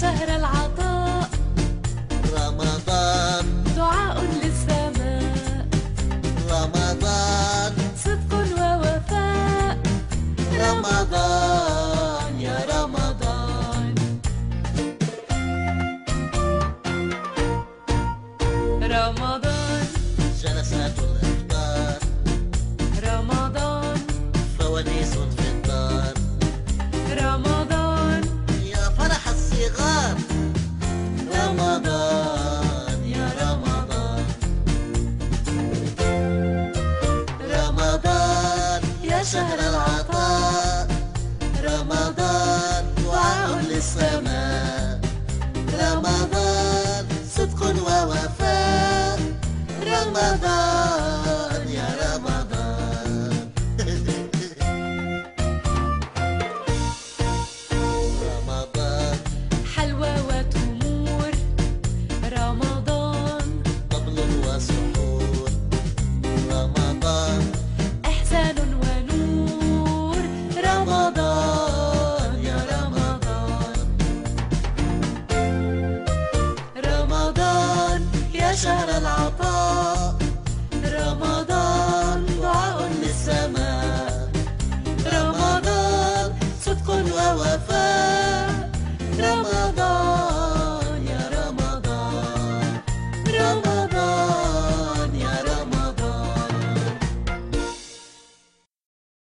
شهر العطاء. رمضان. دعاء للسماء. رمضان. صدق ووفاء. رمضان يا رمضان. رمضان. جلسات الأخبار رمضان. فوانيس في الدار. رمضان. شهر العطاء. رمضان دعاء للسماء رمضان صدق ووفاء. رمضان يا رمضان. رمضان. حلوى وتمور. رمضان. طبل وصوت شهر العطاء. رمضان دعاء للسماء. رمضان صدق ووفاء.